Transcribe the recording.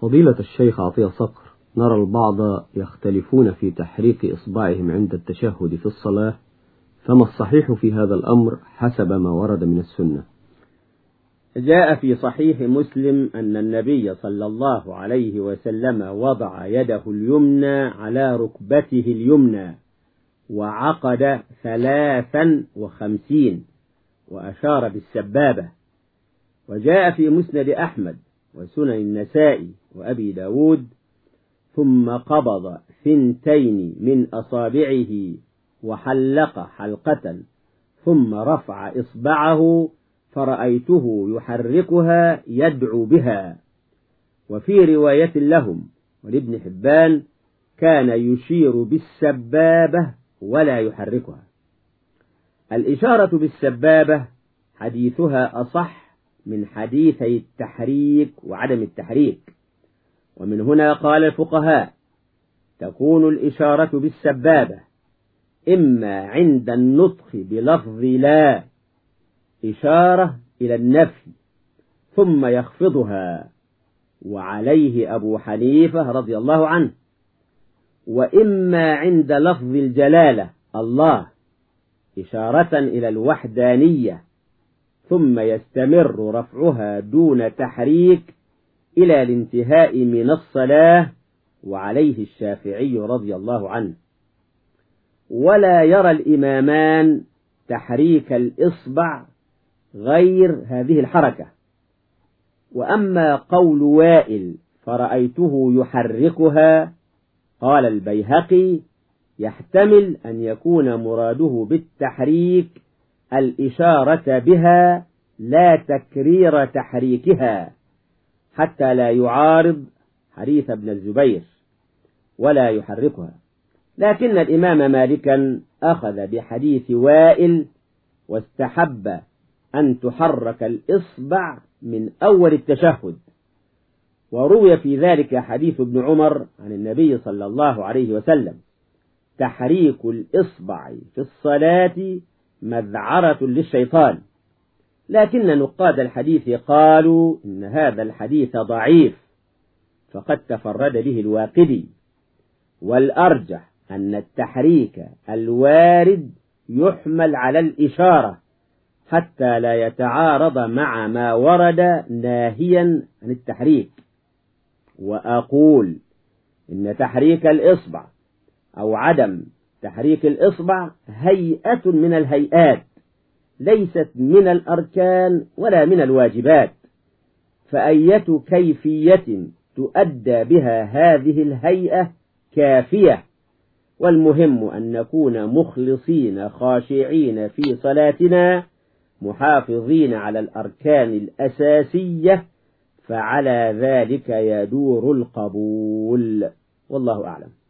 فضيلة الشيخ عطية صقر نرى البعض يختلفون في تحريك إصبعهم عند التشهد في الصلاة فما الصحيح في هذا الأمر حسب ما ورد من السنة؟ جاء في صحيح مسلم أن النبي صلى الله عليه وسلم وضع يده اليمنى على ركبته اليمنى وعقد ثلاثا وخمسين وأشار بالسبابة. وجاء في مسند أحمد وسنن النسائي وأبي داود ثم قبض ثنتين من أصابعه وحلق حلقة ثم رفع إصبعه فرأيته يحركها يدعو بها. وفي رواية لهم ولابن حبان كان يشير بالسبابة ولا يحركها الإشارة بالسبابة حديثها أصح من حديثي التحريك وعدم التحريك. ومن هنا قال الفقهاء تكون الإشارة بالسبابة إما عند النطق بلفظ لا إشارة إلى النفي ثم يخفضها وعليه أبو حنيفة رضي الله عنه. وإما عند لفظ الجلالة الله إشارة إلى الوحدانية ثم يستمر رفعها دون تحريك إلى الانتهاء من الصلاة وعليه الشافعي رضي الله عنه. ولا يرى الإمامان تحريك الإصبع غير هذه الحركة. وأما قول وائل فرأيته يحركها قال البيهقي يحتمل أن يكون مراده بالتحريك الإشارة بها لا تكرير تحريكها حتى لا يعارض حديث ابن الزبير ولا يحركها. لكن الإمام مالكا أخذ بحديث وائل واستحب أن تحرك الإصبع من أول التشهد. وروي في ذلك حديث ابن عمر عن النبي صلى الله عليه وسلم تحريك الإصبع في الصلاة مذعرة للشيطان. لكن نقاد الحديث قالوا إن هذا الحديث ضعيف فقد تفرد به الواقدي. والأرجح أن التحريك الوارد يحمل على الإشارة حتى لا يتعارض مع ما ورد ناهيا عن التحريك. وأقول إن تحريك الإصبع أو عدم تحريك الإصبع هيئة من الهيئات ليست من الأركان ولا من الواجبات. فأية كيفية تؤدى بها هذه الهيئة كافية. والمهم أن نكون مخلصين خاشعين في صلاتنا محافظين على الأركان الأساسية فعلى ذلك يدور القبول. والله أعلم.